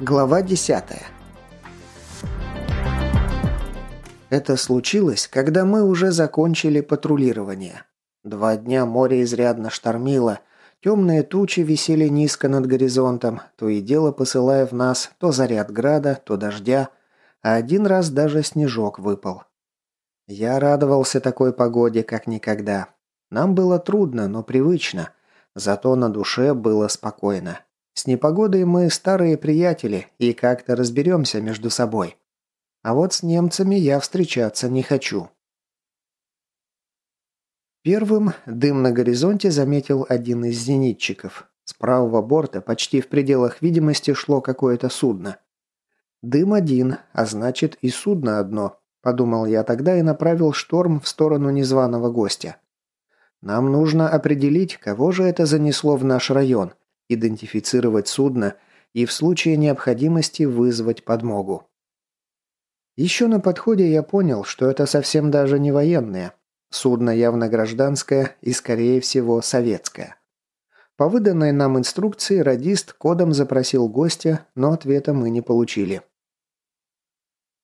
Глава 10. Это случилось, когда мы уже закончили патрулирование. Два дня море изрядно штормило, темные тучи висели низко над горизонтом, то и дело посылая в нас то заряд града, то дождя, а один раз даже снежок выпал. Я радовался такой погоде, как никогда. Нам было трудно, но привычно, зато на душе было спокойно. С непогодой мы старые приятели и как-то разберемся между собой. А вот с немцами я встречаться не хочу. Первым дым на горизонте заметил один из зенитчиков. С правого борта почти в пределах видимости шло какое-то судно. Дым один, а значит и судно одно, подумал я тогда и направил шторм в сторону незваного гостя. Нам нужно определить, кого же это занесло в наш район – идентифицировать судно и в случае необходимости вызвать подмогу. Еще на подходе я понял, что это совсем даже не военное. Судно явно гражданское и, скорее всего, советское. По выданной нам инструкции радист кодом запросил гостя, но ответа мы не получили.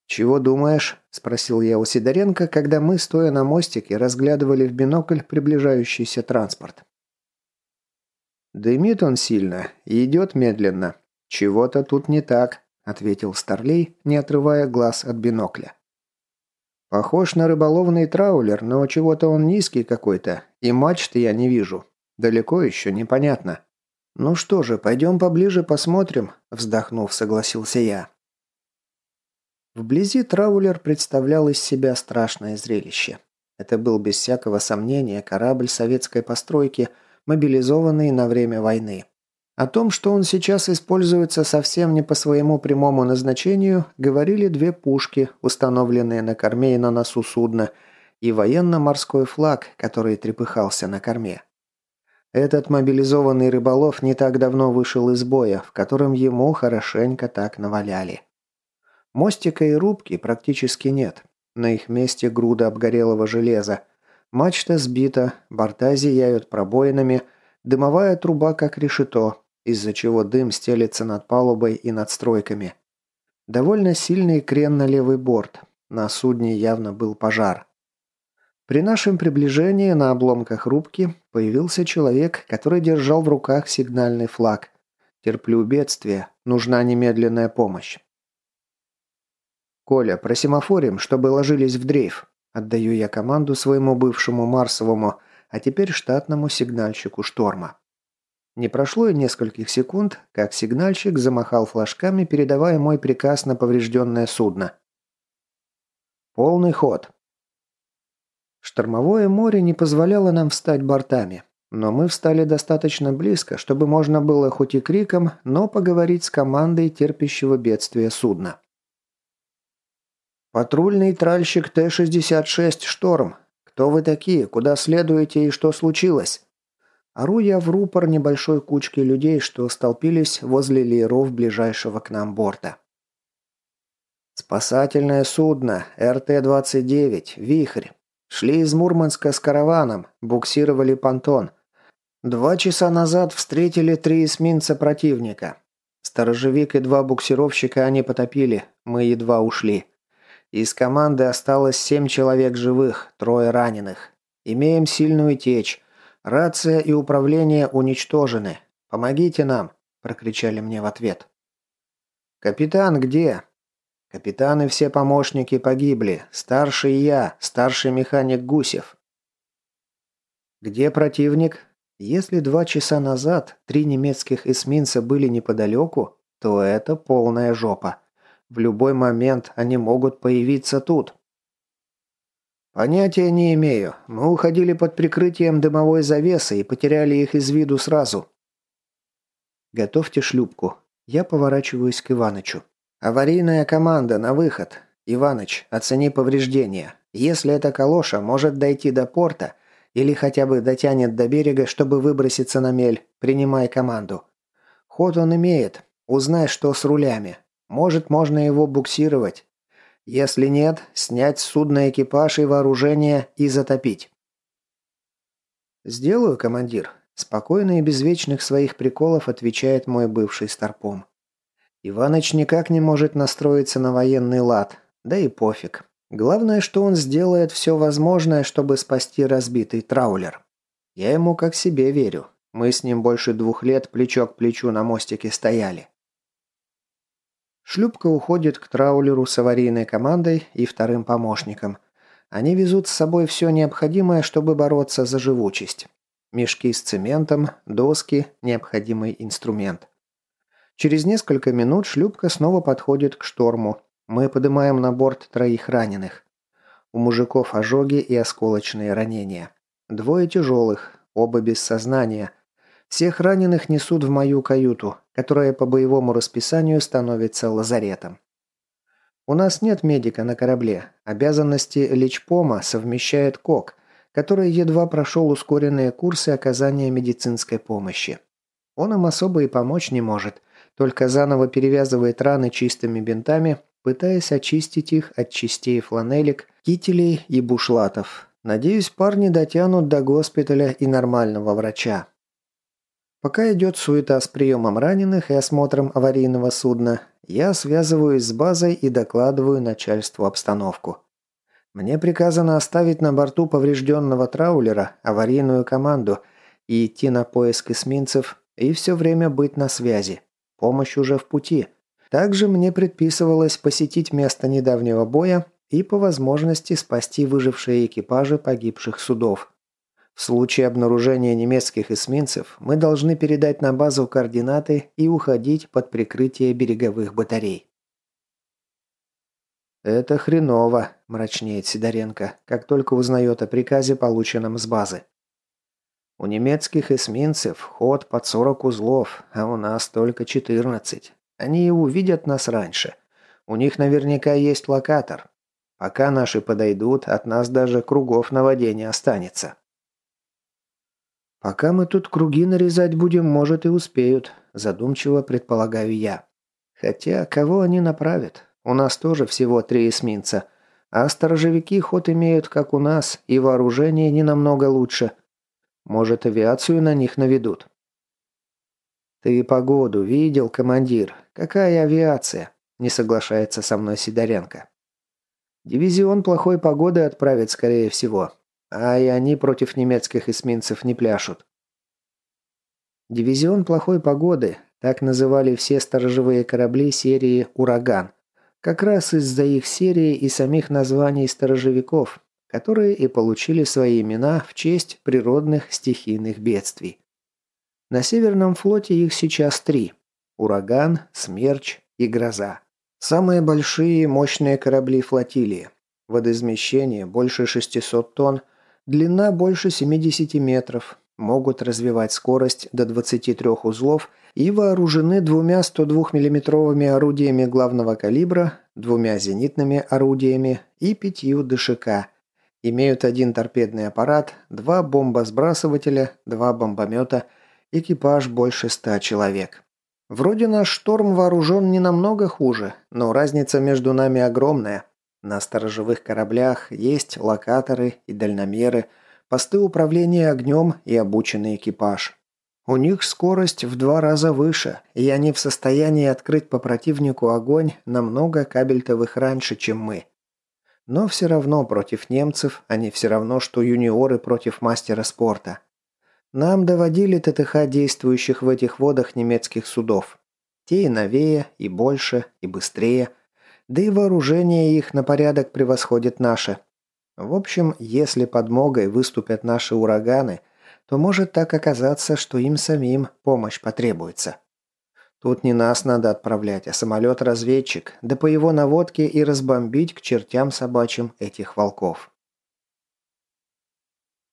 «Чего думаешь?» – спросил я у Сидоренко, когда мы, стоя на мостике, разглядывали в бинокль приближающийся транспорт. «Дымит он сильно и идет медленно. Чего-то тут не так», — ответил Старлей, не отрывая глаз от бинокля. «Похож на рыболовный траулер, но чего-то он низкий какой-то, и мачты я не вижу. Далеко еще, непонятно». «Ну что же, пойдем поближе посмотрим», — вздохнув, согласился я. Вблизи траулер представлял из себя страшное зрелище. Это был без всякого сомнения корабль советской постройки — мобилизованный на время войны. О том, что он сейчас используется совсем не по своему прямому назначению, говорили две пушки, установленные на корме и на носу судна, и военно-морской флаг, который трепыхался на корме. Этот мобилизованный рыболов не так давно вышел из боя, в котором ему хорошенько так наваляли. Мостика и рубки практически нет. На их месте груда обгорелого железа – Мачта сбита, борта зияют пробоинами, дымовая труба как решето, из-за чего дым стелется над палубой и над стройками. Довольно сильный крен на левый борт. На судне явно был пожар. При нашем приближении на обломках рубки появился человек, который держал в руках сигнальный флаг. «Терплю бедствие. Нужна немедленная помощь». «Коля, просимофорим, чтобы ложились в дрейф», Отдаю я команду своему бывшему Марсовому, а теперь штатному сигнальщику «Шторма». Не прошло и нескольких секунд, как сигнальщик замахал флажками, передавая мой приказ на поврежденное судно. «Полный ход». Штормовое море не позволяло нам встать бортами, но мы встали достаточно близко, чтобы можно было хоть и криком, но поговорить с командой терпящего бедствия судна. «Патрульный тральщик Т-66 «Шторм». Кто вы такие? Куда следуете и что случилось?» Ору я в рупор небольшой кучки людей, что столпились возле лееров ближайшего к нам борта. «Спасательное судно РТ-29, «Вихрь». Шли из Мурманска с караваном, буксировали понтон. Два часа назад встретили три эсминца противника. Сторожевик и два буксировщика они потопили, мы едва ушли. Из команды осталось семь человек живых, трое раненых. Имеем сильную течь. Рация и управление уничтожены. Помогите нам!» – прокричали мне в ответ. «Капитан где?» «Капитан и все помощники погибли. Старший я, старший механик Гусев». «Где противник?» Если два часа назад три немецких эсминца были неподалеку, то это полная жопа. В любой момент они могут появиться тут. Понятия не имею. Мы уходили под прикрытием дымовой завесы и потеряли их из виду сразу. Готовьте шлюпку. Я поворачиваюсь к Иванычу. Аварийная команда на выход. Иваныч, оцени повреждения. Если эта калоша может дойти до порта или хотя бы дотянет до берега, чтобы выброситься на мель, принимай команду. Ход он имеет. Узнай, что с рулями. Может, можно его буксировать. Если нет, снять с судна экипаж и вооружение и затопить. «Сделаю, командир», – спокойно и без вечных своих приколов отвечает мой бывший старпом. Иваныч никак не может настроиться на военный лад, да и пофиг. Главное, что он сделает все возможное, чтобы спасти разбитый траулер. Я ему как себе верю. Мы с ним больше двух лет плечо к плечу на мостике стояли. Шлюпка уходит к траулеру с аварийной командой и вторым помощником. Они везут с собой все необходимое, чтобы бороться за живучесть. Мешки с цементом, доски, необходимый инструмент. Через несколько минут шлюпка снова подходит к шторму. Мы поднимаем на борт троих раненых. У мужиков ожоги и осколочные ранения. Двое тяжелых, оба без сознания. Всех раненых несут в мою каюту, которая по боевому расписанию становится лазаретом. У нас нет медика на корабле. Обязанности лечпома совмещает КОК, который едва прошел ускоренные курсы оказания медицинской помощи. Он им особо и помочь не может – только заново перевязывает раны чистыми бинтами, пытаясь очистить их от частей фланелек, кителей и бушлатов. Надеюсь, парни дотянут до госпиталя и нормального врача. Пока идет суета с приемом раненых и осмотром аварийного судна, я связываюсь с базой и докладываю начальству обстановку. Мне приказано оставить на борту поврежденного траулера аварийную команду и идти на поиск эсминцев и все время быть на связи. Помощь уже в пути. Также мне предписывалось посетить место недавнего боя и по возможности спасти выжившие экипажи погибших судов. В случае обнаружения немецких эсминцев мы должны передать на базу координаты и уходить под прикрытие береговых батарей. «Это хреново», – мрачнеет Сидоренко, как только узнает о приказе, полученном с базы. У немецких эсминцев ход под 40 узлов, а у нас только 14. Они увидят нас раньше. У них наверняка есть локатор. Пока наши подойдут, от нас даже кругов на воде не останется. Пока мы тут круги нарезать будем, может и успеют, задумчиво предполагаю я. Хотя, кого они направят? У нас тоже всего три эсминца. А сторожевики ход имеют, как у нас, и вооружение не намного лучше – может, авиацию на них наведут?» «Ты погоду видел, командир? Какая авиация?» – не соглашается со мной Сидоренко. «Дивизион плохой погоды отправят, скорее всего. А и они против немецких эсминцев не пляшут». Дивизион плохой погоды – так называли все сторожевые корабли серии «Ураган». Как раз из-за их серии и самих названий сторожевиков, которые и получили свои имена в честь природных стихийных бедствий. На Северном флоте их сейчас три – «Ураган», «Смерч» и «Гроза». Самые большие мощные корабли флотилии. Водоизмещение больше 600 тонн, длина больше 70 метров, могут развивать скорость до 23 узлов и вооружены двумя 102 миллиметровыми орудиями главного калибра, двумя зенитными орудиями и пятью ДШК – Имеют один торпедный аппарат, два бомбосбрасывателя, два бомбомета, экипаж больше ста человек. Вроде наш шторм вооружен не намного хуже, но разница между нами огромная. На сторожевых кораблях есть локаторы и дальномеры, посты управления огнем и обученный экипаж. У них скорость в два раза выше, и они в состоянии открыть по противнику огонь намного кабельтовых раньше, чем мы. Но все равно против немцев они все равно, что юниоры против мастера спорта. Нам доводили ТТХ действующих в этих водах немецких судов. Те и новее, и больше, и быстрее. Да и вооружение их на порядок превосходит наше. В общем, если подмогой выступят наши ураганы, то может так оказаться, что им самим помощь потребуется. Тут не нас надо отправлять, а самолет-разведчик, да по его наводке и разбомбить к чертям собачьим этих волков.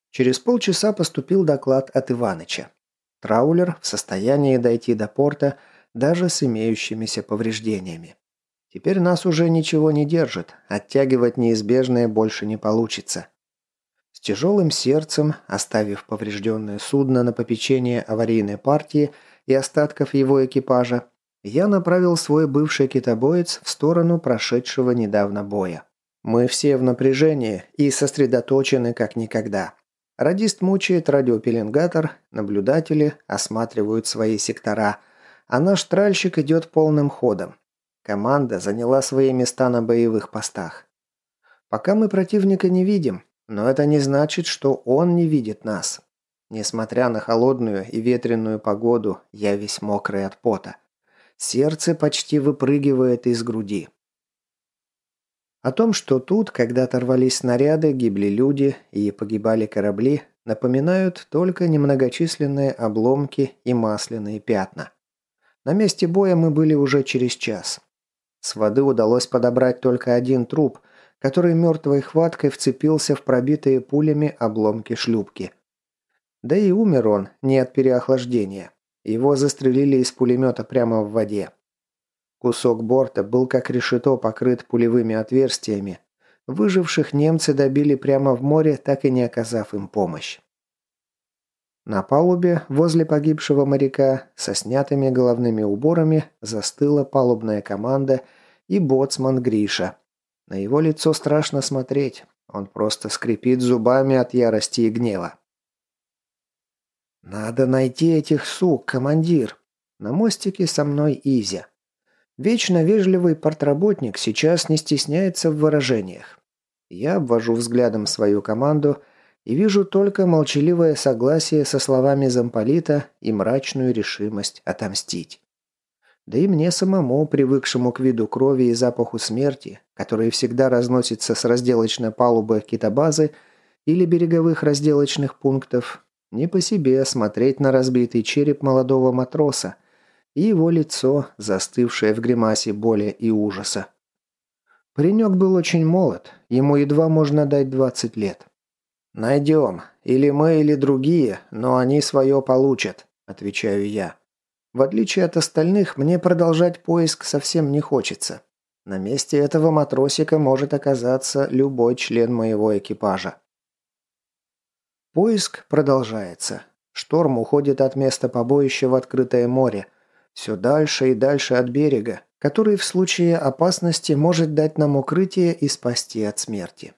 Через полчаса поступил доклад от Иваныча. Траулер в состоянии дойти до порта даже с имеющимися повреждениями. Теперь нас уже ничего не держит, оттягивать неизбежное больше не получится. С тяжелым сердцем, оставив поврежденное судно на попечение аварийной партии, и остатков его экипажа, я направил свой бывший китобоец в сторону прошедшего недавно боя. Мы все в напряжении и сосредоточены как никогда. Радист мучает радиопеленгатор, наблюдатели осматривают свои сектора, а наш тральщик идет полным ходом. Команда заняла свои места на боевых постах. Пока мы противника не видим, но это не значит, что он не видит нас. Несмотря на холодную и ветреную погоду, я весь мокрый от пота. Сердце почти выпрыгивает из груди. О том, что тут когда-то рвались снаряды, гибли люди и погибали корабли, напоминают только немногочисленные обломки и масляные пятна. На месте боя мы были уже через час. С воды удалось подобрать только один труп, который мертвой хваткой вцепился в пробитые пулями обломки шлюпки. Да и умер он не от переохлаждения. Его застрелили из пулемета прямо в воде. Кусок борта был как решето покрыт пулевыми отверстиями. Выживших немцы добили прямо в море, так и не оказав им помощь. На палубе, возле погибшего моряка, со снятыми головными уборами, застыла палубная команда и боцман Гриша. На его лицо страшно смотреть. Он просто скрипит зубами от ярости и гнева. «Надо найти этих сук, командир!» На мостике со мной Изя. Вечно вежливый портработник сейчас не стесняется в выражениях. Я обвожу взглядом свою команду и вижу только молчаливое согласие со словами замполита и мрачную решимость отомстить. Да и мне самому, привыкшему к виду крови и запаху смерти, который всегда разносится с разделочной палубы китобазы или береговых разделочных пунктов, не по себе смотреть на разбитый череп молодого матроса, и его лицо, застывшее в гримасе боли и ужаса. Паренек был очень молод, ему едва можно дать 20 лет. «Найдем. Или мы, или другие, но они свое получат», – отвечаю я. В отличие от остальных, мне продолжать поиск совсем не хочется. На месте этого матросика может оказаться любой член моего экипажа. Поиск продолжается. Шторм уходит от места побоища в открытое море – все дальше и дальше от берега, который в случае опасности может дать нам укрытие и спасти от смерти.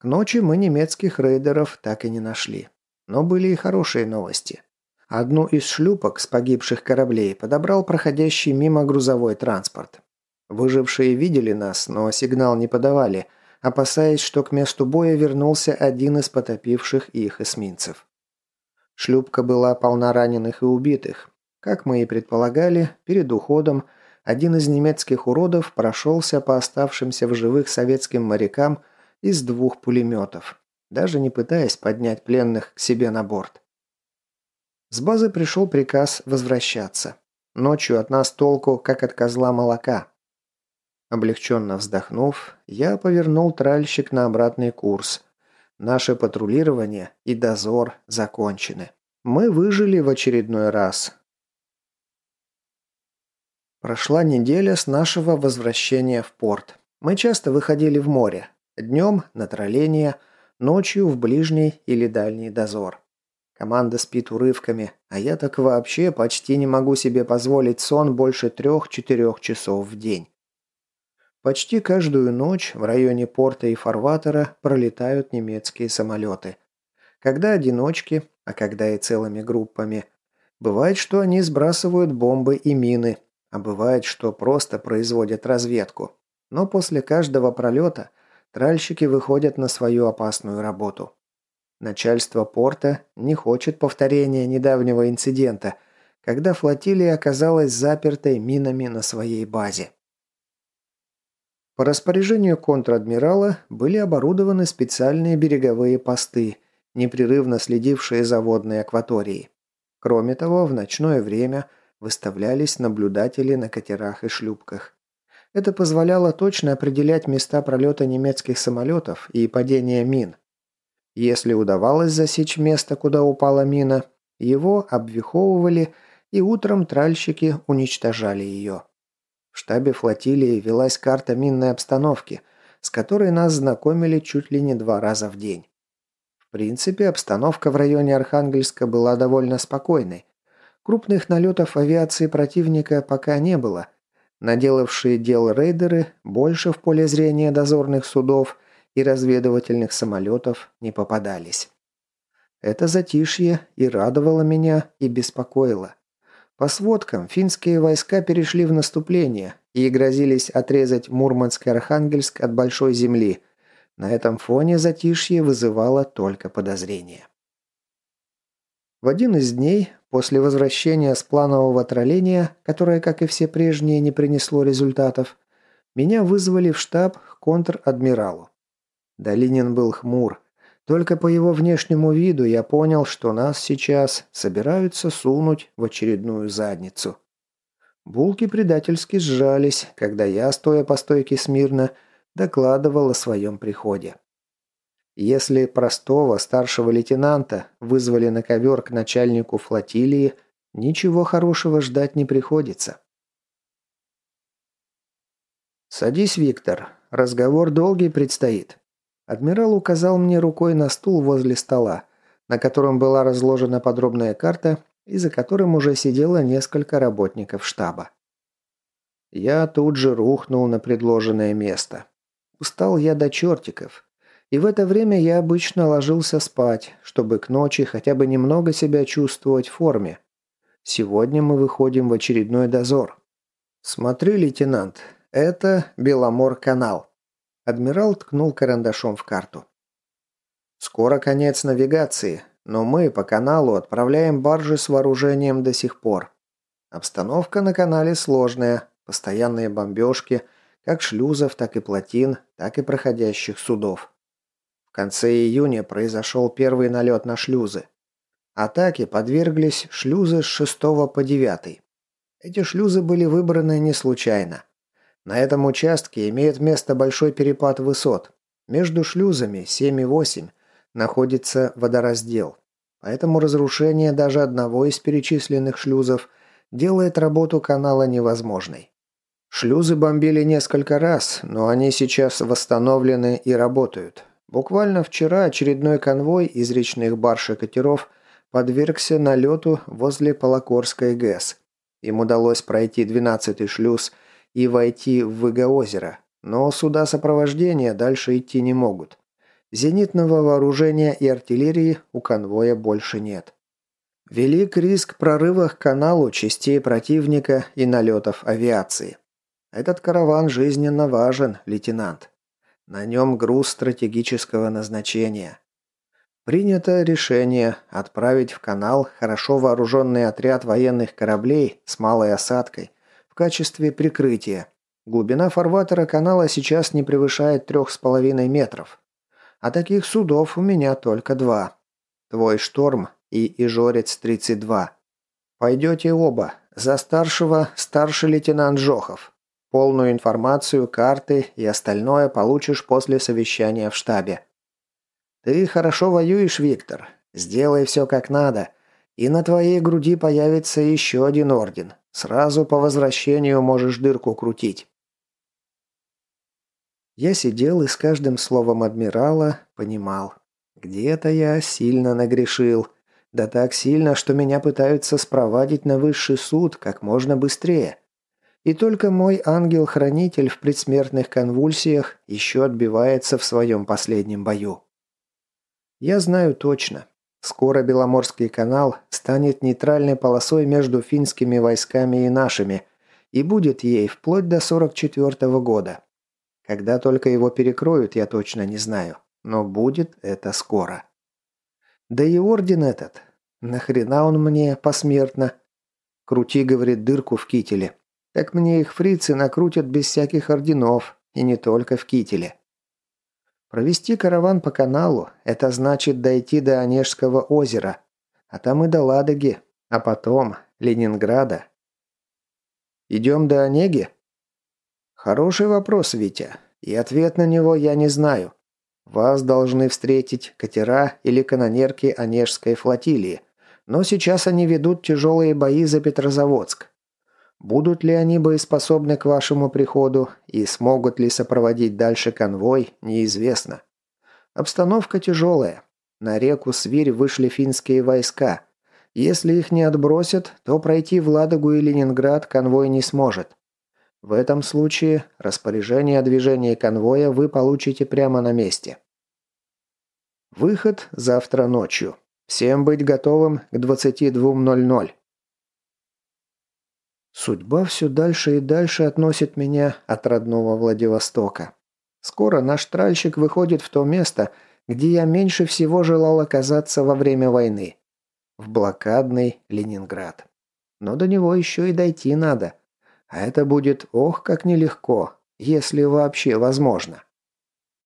К ночи мы немецких рейдеров так и не нашли. Но были и хорошие новости. Одну из шлюпок с погибших кораблей подобрал проходящий мимо грузовой транспорт. Выжившие видели нас, но сигнал не подавали, опасаясь, что к месту боя вернулся один из потопивших их эсминцев. Шлюпка была полна раненых и убитых, как мы и предполагали, перед уходом один из немецких уродов прошелся по оставшимся в живых советским морякам из двух пулеметов, даже не пытаясь поднять пленных к себе на борт. С базы пришел приказ возвращаться. Ночью от нас толку, как от козла молока. Облегченно вздохнув, я повернул тральщик на обратный курс. Наше патрулирование и дозор закончены. Мы выжили в очередной раз, Прошла неделя с нашего возвращения в порт. Мы часто выходили в море. Днем на тролление, ночью в ближний или дальний дозор. Команда спит урывками, а я так вообще почти не могу себе позволить сон больше трех-четырех часов в день. Почти каждую ночь в районе порта и фарватера пролетают немецкие самолеты. Когда одиночки, а когда и целыми группами. Бывает, что они сбрасывают бомбы и мины, а бывает, что просто производят разведку. Но после каждого пролета тральщики выходят на свою опасную работу. Начальство порта не хочет повторения недавнего инцидента, когда флотилия оказалась запертой минами на своей базе. По распоряжению контр-адмирала были оборудованы специальные береговые посты, непрерывно следившие за водной акваторией. Кроме того, в ночное время – Выставлялись наблюдатели на катерах и шлюпках. Это позволяло точно определять места пролета немецких самолетов и падения мин. Если удавалось засечь место, куда упала мина, его обвиховывали, и утром тральщики уничтожали ее. В штабе флотилии велась карта минной обстановки, с которой нас знакомили чуть ли не два раза в день. В принципе, обстановка в районе Архангельска была довольно спокойной, Крупных налетов авиации противника пока не было. Наделавшие дел рейдеры больше в поле зрения дозорных судов и разведывательных самолетов не попадались. Это затишье и радовало меня, и беспокоило. По сводкам, финские войска перешли в наступление и грозились отрезать Мурманск и Архангельск от Большой Земли. На этом фоне затишье вызывало только подозрения. В один из дней, после возвращения с планового тролления, которое, как и все прежние, не принесло результатов, меня вызвали в штаб к контр-адмиралу. Долинин был хмур. Только по его внешнему виду я понял, что нас сейчас собираются сунуть в очередную задницу. Булки предательски сжались, когда я, стоя по стойке смирно, докладывал о своем приходе. Если простого старшего лейтенанта вызвали на ковер к начальнику флотилии, ничего хорошего ждать не приходится. «Садись, Виктор. Разговор долгий предстоит». Адмирал указал мне рукой на стул возле стола, на котором была разложена подробная карта и за которым уже сидело несколько работников штаба. Я тут же рухнул на предложенное место. Устал я до чертиков. И в это время я обычно ложился спать, чтобы к ночи хотя бы немного себя чувствовать в форме. Сегодня мы выходим в очередной дозор. Смотри, лейтенант, это Беломор-канал. Адмирал ткнул карандашом в карту. Скоро конец навигации, но мы по каналу отправляем баржи с вооружением до сих пор. Обстановка на канале сложная, постоянные бомбежки, как шлюзов, так и плотин, так и проходящих судов. В конце июня произошел первый налет на шлюзы. Атаке подверглись шлюзы с 6 по 9. Эти шлюзы были выбраны не случайно. На этом участке имеет место большой перепад высот. Между шлюзами 7 и 8 находится водораздел. Поэтому разрушение даже одного из перечисленных шлюзов делает работу канала невозможной. Шлюзы бомбили несколько раз, но они сейчас восстановлены и работают. Буквально вчера очередной конвой из речных барж и катеров подвергся налету возле Полокорской ГЭС. Им удалось пройти 12-й шлюз и войти в Выгоозеро, но суда сопровождения дальше идти не могут. Зенитного вооружения и артиллерии у конвоя больше нет. Велик риск прорыва к каналу частей противника и налетов авиации. Этот караван жизненно важен, лейтенант. На нем груз стратегического назначения. Принято решение отправить в канал хорошо вооруженный отряд военных кораблей с малой осадкой в качестве прикрытия. Глубина фарватера канала сейчас не превышает трех с половиной метров. А таких судов у меня только два. Твой «Шторм» и «Ижорец-32». Пойдете оба. За старшего старший лейтенант Жохов. Полную информацию, карты и остальное получишь после совещания в штабе. Ты хорошо воюешь, Виктор. Сделай все как надо. И на твоей груди появится еще один орден. Сразу по возвращению можешь дырку крутить. Я сидел и с каждым словом адмирала понимал. Где-то я сильно нагрешил. Да так сильно, что меня пытаются спровадить на высший суд как можно быстрее. И только мой ангел-хранитель в предсмертных конвульсиях еще отбивается в своем последнем бою. Я знаю точно. Скоро Беломорский канал станет нейтральной полосой между финскими войсками и нашими, и будет ей вплоть до 44 -го года. Когда только его перекроют, я точно не знаю, но будет это скоро. Да и орден этот. Нахрена он мне посмертно? Крути, говорит, дырку в кителе. Так мне их фрицы накрутят без всяких орденов, и не только в кителе. Провести караван по каналу – это значит дойти до Онежского озера, а там и до Ладоги, а потом Ленинграда. Идем до Онеги? Хороший вопрос, Витя, и ответ на него я не знаю. Вас должны встретить катера или канонерки Онежской флотилии, но сейчас они ведут тяжелые бои за Петрозаводск. Будут ли они боеспособны к вашему приходу и смогут ли сопроводить дальше конвой, неизвестно. Обстановка тяжелая. На реку Свирь вышли финские войска. Если их не отбросят, то пройти в Ладогу и Ленинград конвой не сможет. В этом случае распоряжение о движении конвоя вы получите прямо на месте. Выход завтра ночью. Всем быть готовым к 22.00. Судьба все дальше и дальше относит меня от родного Владивостока. Скоро наш тральщик выходит в то место, где я меньше всего желал оказаться во время войны. В блокадный Ленинград. Но до него еще и дойти надо. А это будет ох как нелегко, если вообще возможно.